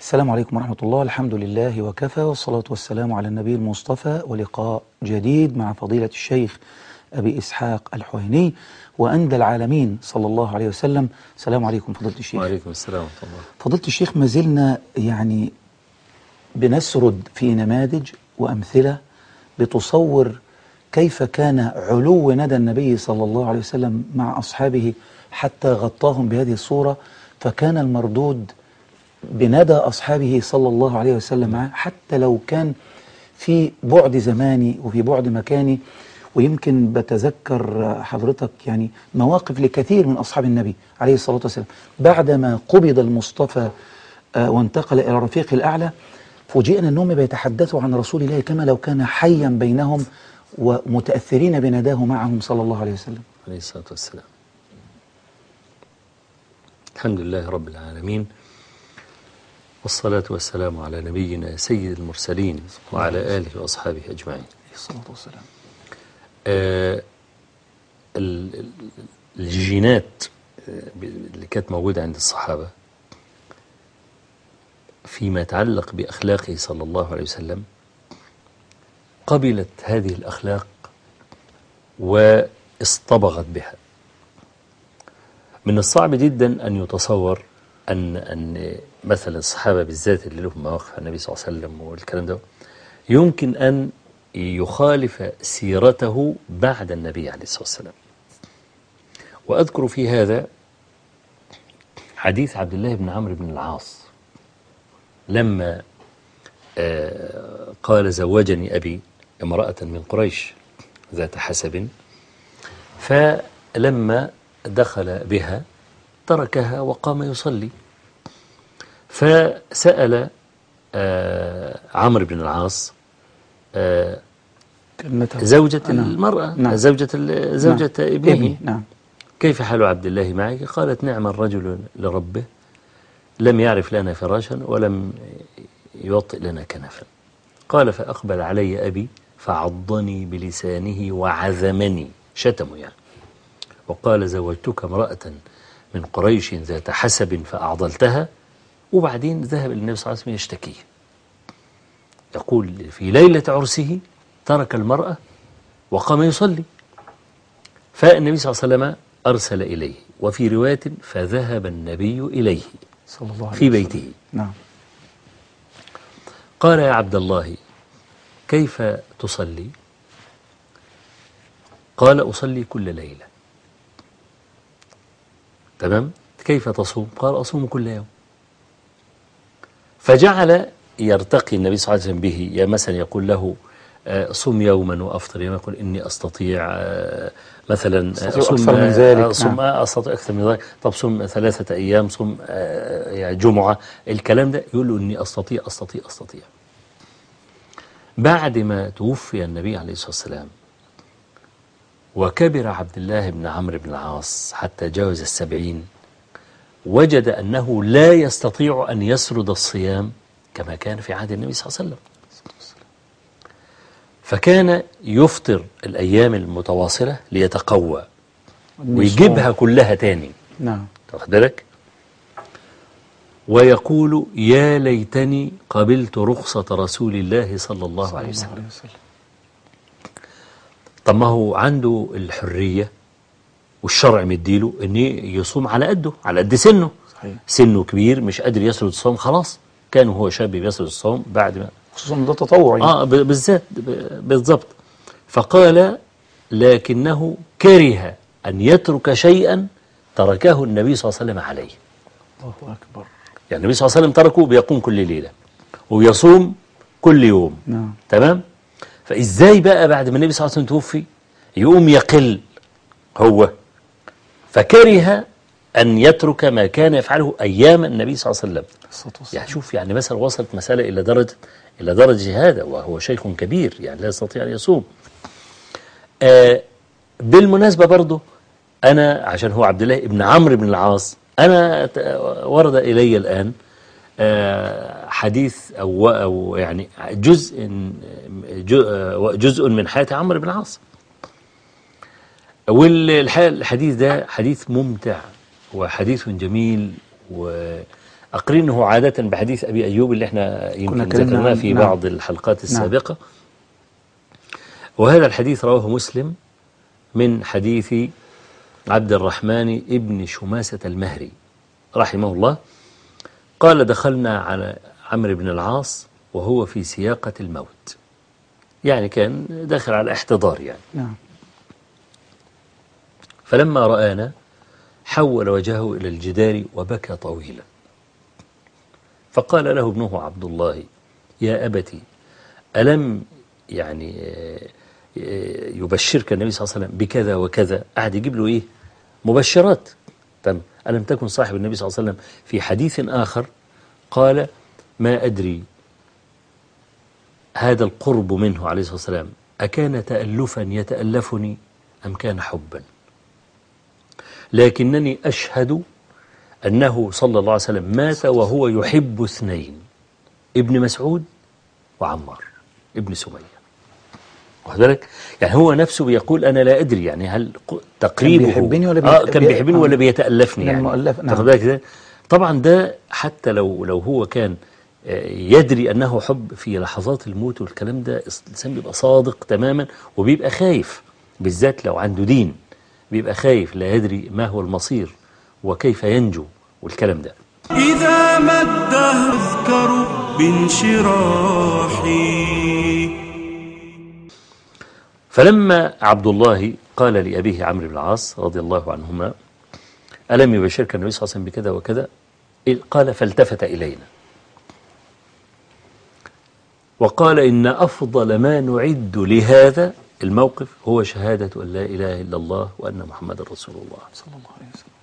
السلام عليكم ورحمة الله. الحمد لله وكفى والصلاة والسلام على النبي المصطفى. ولقاء جديد مع فضيلة الشيخ أبي إسحاق الحويني وأندى العالمين صلى الله عليه وسلم. السلام عليكم فضيلة الشيخ. وعليكم السلام ورحمة الله. فضيلة الشيخ ما زلنا يعني بنسرد في نماذج وأمثلة بتصور كيف كان علو ندى النبي صلى الله عليه وسلم مع أصحابه حتى غطاهم بهذه الصورة فكان المردود بندى أصحابه صلى الله عليه وسلم معه حتى لو كان في بعد زماني وفي بعد مكاني ويمكن بتذكر حضرتك يعني مواقف لكثير من أصحاب النبي عليه الصلاة والسلام. بعدما قبض المصطفى آه، وانتقل إلى الرفيق الأعلى فوجئنا أنهم بيتحدثوا عن رسول الله كما لو كان حيا بينهم ومتأثرين بنداه معهم صلى الله عليه وسلم. عليه الصلاة والسلام. الحمد لله رب العالمين. والصلاة والسلام على نبينا سيد المرسلين وعلى آله وأصحابه أجمعين. الصلاة والسلام. آه، ال- ال- الجينات آه، اللي كانت موجودة عند الصحابة فيما يتعلق بأخلاقه صلى الله عليه وسلم قبلت هذه الأخلاق واصطبغت بها. من الصعب جدا أن يتصور أن أن مثلا الصحابة بالذات اللي لهم مواقف النبي صلى الله عليه وسلم والكلام ده يمكن أن يخالف سيرته بعد النبي عليه الصلاة والسلام. وأذكر في هذا حديث عبد الله بن عمرو بن العاص لما آه، قال زوجني أبي امرأة من قريش ذات حسب فلما دخل بها تركها وقام يصلي. فسأل آه، عمرو بن العاص آه، زوجة نعم. المرأة نعم. زوجة زوجة نعم. ابنه. نعم. كيف حال عبد الله معك؟ قالت نعم الرجل لربه لم يعرف لنا فراشا ولم يوطئ لنا كنفا. قال فأقبل علي أبي فعضني بلسانه وعذمني شتمه يعني. وقال زوجتك امرأة من قريش ذات حسب فأعضلتها. وبعدين ذهب النبي صلى الله عليه وسلم يشتكيه يقول في ليلة عرسه ترك المرأة وقام يصلي. فالنبي صلى الله عليه وسلم أرسل إليه وفي رواية فذهب النبي إليه صلى الله عليه في. بيته. نعم. قال يا عبد الله كيف تصلي؟ قال أصلي كل ليلة. تمام؟ كيف تصوم؟ قال أصوم كل يوم. فجعل يرتقي النبي صلى الله عليه وسلم به يا مثلا يقول له آه، صم يوما وأفطر يوما يقول إني أستطيع آه، مثلا أستطيع أكثر من ذلك، آه، صم نعم. آه، أستطيع أكثر من ذلك. طب صم ثلاثة أيام صم آه، يعني جمعة. الكلام ده يقول له إني أستطيع أستطيع أستطيع. بعد ما توفي النبي عليه الصلاة والسلام وكبر عبد الله بن عمرو بن العاص حتى جاوز السبعين وجد أنه لا يستطيع أن يسرد الصيام كما كان في عهد النبي صلى الله عليه وسلم. فكان يفطر الأيام المتواصلة ليتقوى ويجيبها كلها تاني. نعم. واخد بالك؟ ويقول يا ليتني قبلت رخصة رسول الله صلى الله عليه وسلم. طب ما هو عنده الحرية؟ والشرع مديله ان يصوم على قده على قد سنه. صحيح. سنه كبير مش قادر يسرد الصوم خلاص. كان وهو شاب بيسرد الصوم بعد ما خصوصا ده تطوعي. آه ب- بالذات بالضبط. فقال لكنه كره أن يترك شيئا تركه النبي صلى الله عليه وسلم عليه. الله أكبر. يعني النبي صلى الله عليه وسلم تركه بيقوم كل ليلة ويصوم كل يوم. نعم. تمام؟ فإزاي بقى بعد ما النبي صلى الله عليه وسلم توفي يقوم يقل هو؟ فكره أن يترك ما كان يفعله أيام النبي صلى الله عليه وسلم. يعني شوف يعني مثلا وصلت مسألة إلى درجة إلى درجة هذا وهو شيخ كبير يعني لا يستطيع أن يصوم. آه بالمناسبة برضه أنا عشان هو عبد الله ابن عمرو بن العاص أنا ورد إلي الآن آه حديث أو أو يعني جزء جو- جزء من حياة عمرو بن العاص. والحديث ده حديث ممتع وحديث جميل أقرنه عادة بحديث أبي أيوب اللي إحنا يمكن ذكرناه في نعم. بعض الحلقات السابقة. وهذا الحديث رواه مسلم من حديث عبد الرحمن ابن شماسة المهري رحمه الله. قال دخلنا على عمرو بن العاص وهو في سياقة الموت. يعني كان داخل على احتضار يعني. نعم. فلما رآنا حول وجهه إلى الجدار وبكى طويلا. فقال له ابنه عبد الله يا أبتي ألم يعني آه، يبشرك النبي صلى الله عليه وسلم بكذا وكذا؟ قعد يجيب له إيه؟ مبشرات. تم ألم تكن صاحب النبي صلى الله عليه وسلم في حديث آخر؟ قال ما أدري هذا القرب منه عليه الصلاة والسلام أكان تألفا يتألفني أم كان حبا؟ لكنني أشهد أنه صلى الله عليه وسلم مات وهو يحب اثنين ابن مسعود وعمار ابن سمية بالك يعني هو نفسه بيقول أنا لا أدري يعني هل تقريبه بيحبني ولا آه بي- كان بي- بيحبني آه. ولا بيتألفني من يعني المؤلف، نعم. طبعا ده حتى لو لو هو كان آه، يدري أنه حب في لحظات الموت والكلام ده الإنسان بيبقى صادق تماما وبيبقى خايف بالذات لو عنده دين بيبقى خايف لا يدري ما هو المصير وكيف ينجو والكلام ده. إذا ما الدهر أذكر بانشراحي. فلما عبد الله قال لأبيه عمرو بن العاص رضي الله عنهما ألم يبشرك النبي صلى الله عليه وسلم بكذا وكذا؟ قال فالتفت إلينا. وقال إن أفضل ما نعد لهذا الموقف هو شهادة أن لا إله إلا الله وأن محمد رسول الله. صلى الله عليه وسلم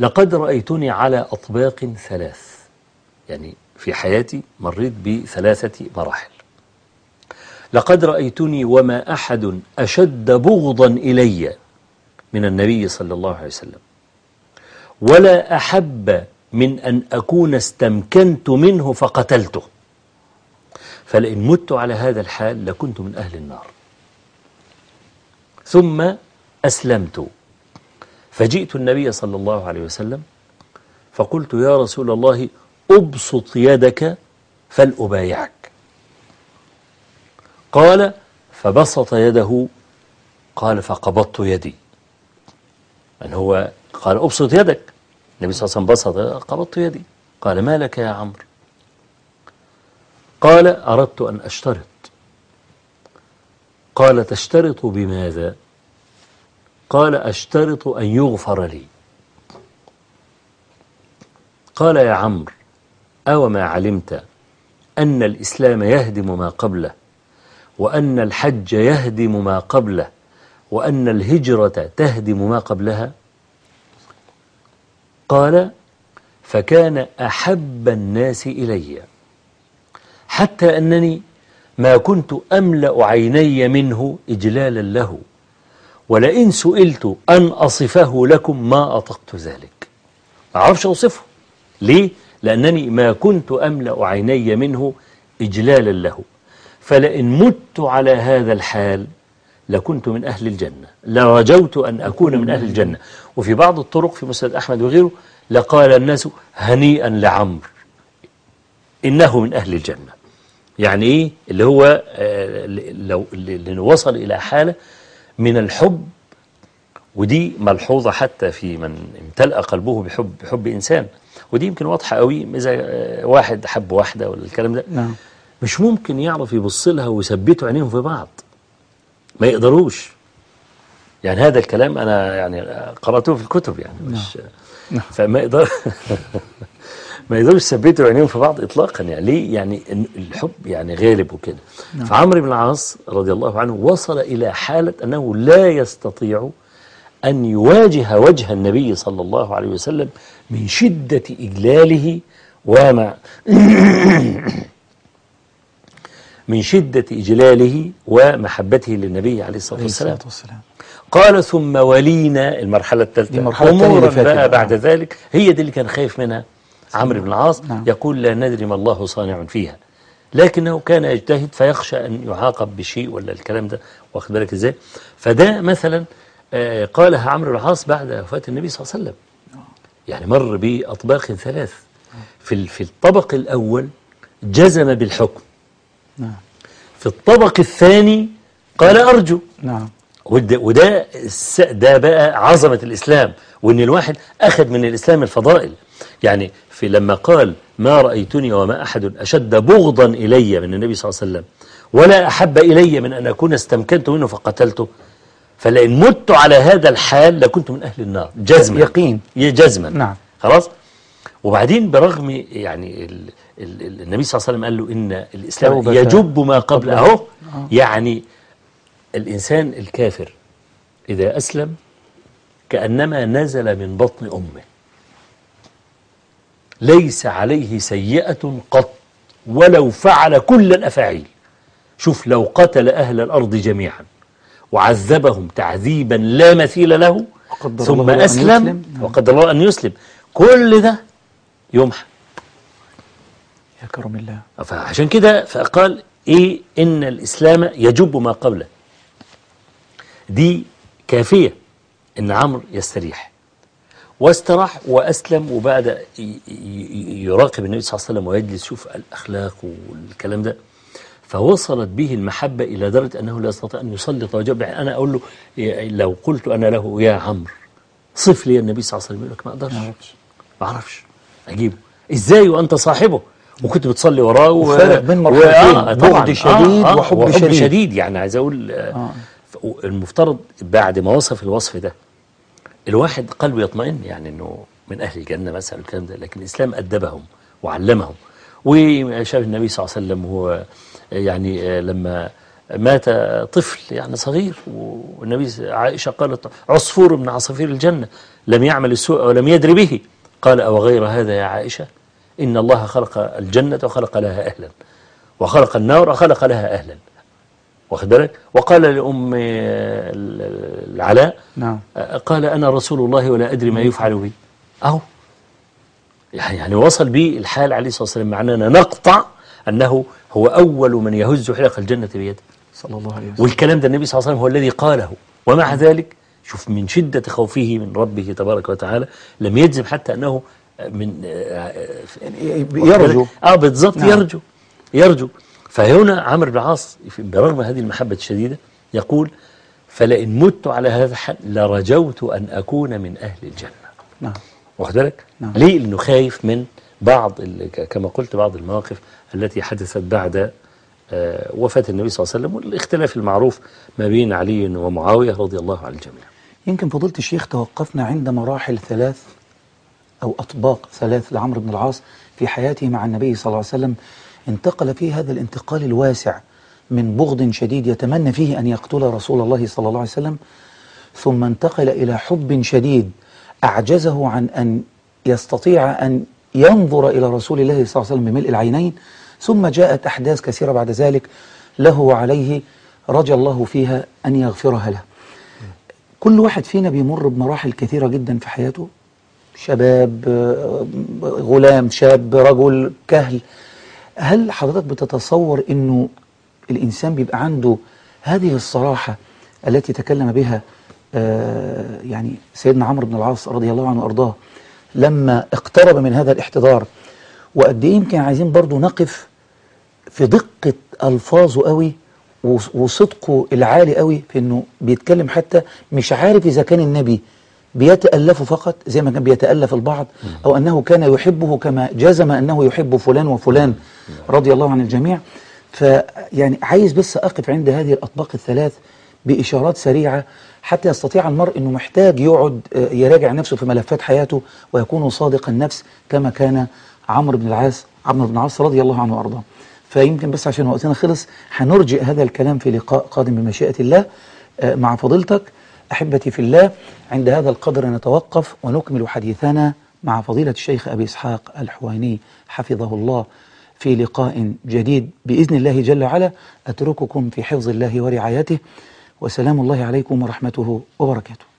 لقد رأيتني على أطباق ثلاث يعني في حياتي مريت بثلاثة مراحل. لقد رأيتني وما أحد أشد بغضا إلي من النبي صلى الله عليه وسلم. ولا أحب من أن أكون استمكنت منه فقتلته. فلئن مت على هذا الحال لكنت من أهل النار. ثم أسلمت. فجئت النبي صلى الله عليه وسلم فقلت يا رسول الله أبسط يدك فلأبايعك. قال فبسط يده قال فقبضت يدي. من هو؟ قال أبسط يدك. النبي صلى الله عليه وسلم بسط قبضت يدي. قال ما لك يا عمرو؟ قال أردت أن أشترط. قال تشترط بماذا؟ قال أشترط أن يغفر لي. قال يا عمرو أو ما علمت أن الإسلام يهدم ما قبله وأن الحج يهدم ما قبله وأن الهجرة تهدم ما قبلها؟ قال فكان أحب الناس إلي. حتى أنني ما كنت أملأ عيني منه إجلالا له. ولئن سئلت أن أصفه لكم ما أطقت ذلك. ما أعرفش أوصفه. ليه؟ لأنني ما كنت أملأ عيني منه إجلالا له. فلئن مت على هذا الحال لكنت من أهل الجنة. لرجوت أن أكون من أهل الجنة. وفي بعض الطرق في مسند أحمد وغيره لقال الناس هنيئا لعمرو إنه من أهل الجنة. يعني إيه؟ اللي هو آه، لو اللي وصل إلى حالة من الحب ودي ملحوظة حتى في من امتلأ قلبه بحب بحب إنسان. ودي يمكن واضحة قوي إذا آه، واحد حب واحدة ولا الكلام ده. نعم. مش ممكن يعرف يبص لها ويثبتوا عينيهم في بعض. ما يقدروش. يعني هذا الكلام أنا يعني قرأته في الكتب يعني مش نعم. فما يقدر ما يقدروش يثبتوا عينيهم في بعض إطلاقا يعني ليه يعني الحب يعني غالب وكده. فعمرو بن العاص رضي الله عنه وصل إلى حالة أنه لا يستطيع أن يواجه وجه النبي صلى الله عليه وسلم من شدة إجلاله ومع من شدة إجلاله ومحبته للنبي عليه الصلاة والسلام. قال ثم ولينا المرحلة الثالثة. أمورا بقى. بعد ذلك هي دي اللي كان خايف منها عمرو بن العاص. نعم. يقول لا ندري ما الله صانع فيها. لكنه كان يجتهد فيخشى أن يعاقب بشيء ولا الكلام ده واخد بالك إزاي؟ فده مثلا آه، قالها عمرو بن العاص بعد وفاة النبي صلى الله عليه وسلم. يعني مر بأطباق ثلاث. في في الطبق الأول جزم بالحكم. نعم. في الطبق الثاني قال أرجو. نعم. وده, وده ده بقى عظمة الإسلام وإن الواحد أخذ من الإسلام الفضائل. يعني في لما قال ما رأيتني وما أحد أشد بغضا إلي من النبي صلى الله عليه وسلم ولا أحب إلي من أن أكون استمكنت منه فقتلته فلئن مت على هذا الحال لكنت من أهل النار. جزما. يقين. جزما. نعم. خلاص؟ وبعدين برغم يعني ال ال ال النبي صلى الله عليه وسلم قال له إن الإسلام يجب ما قبله. أهو. يعني الإنسان الكافر إذا أسلم كأنما نزل من بطن أمه. ليس عليه سيئة قط ولو فعل كل الأفاعيل. شوف لو قتل أهل الأرض جميعا وعذبهم تعذيبا لا مثيل له ثم أسلم. نعم. وقدر الله أن يسلم. كل ده يمحى. يا كرم الله. فعشان كده فقال إيه إن الإسلام يجب ما قبله. دي كافية إن عمرو يستريح واستراح وأسلم وبعد يراقب النبي صلى الله عليه وسلم ويجلس يشوف الأخلاق والكلام ده فوصلت به المحبة إلى درجة أنه لا يستطيع أن يسلط وجهه يعني أنا أقول له لو قلت أنا له يا عمرو صف لي النبي صلى الله عليه وسلم يقول لك ما أقدرش ما أعرفش. أجيبه إزاي وأنت صاحبه وكنت بتصلي وراه. وفرق بين مرحلتين، آه، بعد طبعاً. شديد وحب وحب شديد. شديد يعني عايز أقول آه. المفترض بعد ما وصف الوصف ده الواحد قلبه يطمئن يعني إنه من أهل الجنة مثلا الكلام ده لكن الإسلام أدبهم وعلمهم. وشاف النبي صلى الله عليه وسلم هو يعني لما مات طفل يعني صغير والنبي عائشة قالت عصفور من عصافير الجنة لم يعمل السوء ولم يدري به. قال أو غير هذا يا عائشة؟ إن الله خلق الجنة وخلق لها أهلا وخلق النار وخلق لها أهلا. واخد بالك؟ وقال لأم العلاء نعم. قال أنا رسول الله ولا أدري ما يفعل بي. أهو. يعني يعني وصل بي الحال عليه الصلاة والسلام معنانا نقطع أنه هو أول من يهز حلق الجنة بيده. صلى الله عليه وسلم. والكلام ده النبي صلى الله عليه وسلم هو الذي قاله. ومع ذلك شوف من شدة خوفه من ربه تبارك وتعالى لم يجزم حتى أنه من يرجو. آه بالضبط نعم. يرجو. يرجو. فهنا عمرو بن العاص برغم هذه المحبة الشديدة يقول فلئن مت على هذا الحال لرجوت أن أكون من أهل الجنة. نعم. واخد بالك؟ نعم. ليه؟ لأنه خايف من بعض كما قلت بعض المواقف التي حدثت بعد آه، وفاة النبي صلى الله عليه وسلم والاختلاف المعروف ما بين علي ومعاوية رضي الله عن الجميع. يمكن فضيلة الشيخ توقفنا عند مراحل ثلاث أو أطباق ثلاث لعمرو بن العاص في حياته مع النبي صلى الله عليه وسلم. انتقل فيه هذا الانتقال الواسع من بغض شديد يتمنى فيه أن يقتل رسول الله صلى الله عليه وسلم ثم انتقل إلى حب شديد أعجزه عن أن يستطيع أن ينظر إلى رسول الله صلى الله عليه وسلم بملء العينين ثم جاءت أحداث كثيرة بعد ذلك له وعليه رجى الله فيها أن يغفرها له. كل واحد فينا بيمر بمراحل كثيرة جدا في حياته شباب غلام شاب رجل كهل. هل حضرتك بتتصور إنه الإنسان بيبقى عنده هذه الصراحة التي تكلم بها آه، يعني سيدنا عمرو بن العاص رضي الله عنه وأرضاه لما اقترب من هذا الاحتضار؟ وقد إيه يمكن عايزين برضو نقف في دقة ألفاظه قوي وص- وصدقه العالي قوي في إنه بيتكلم حتى مش عارف إذا كان النبي بيتألفه فقط زي ما كان بيتألف البعض أو أنه كان يحبه كما جزم أنه يحب فلان وفلان رضي الله عن الجميع. فيعني عايز بس أقف عند هذه الأطباق الثلاث بإشارات سريعة حتى يستطيع المرء إنه محتاج يقعد آه، يراجع نفسه في ملفات حياته ويكون صادق النفس كما كان عمرو بن العاص عمرو بن العاص رضي الله عنه وأرضاه. فيمكن بس عشان وقتنا خلص هنرجئ هذا الكلام في لقاء قادم بمشيئة الله آه، مع فضيلتك. أحبتي في الله عند هذا القدر نتوقف ونكمل حديثنا مع فضيلة الشيخ أبي إسحاق الحويني حفظه الله في لقاء جديد بإذن الله جل وعلا. أترككم في حفظ الله ورعايته. وسلام الله عليكم ورحمته وبركاته.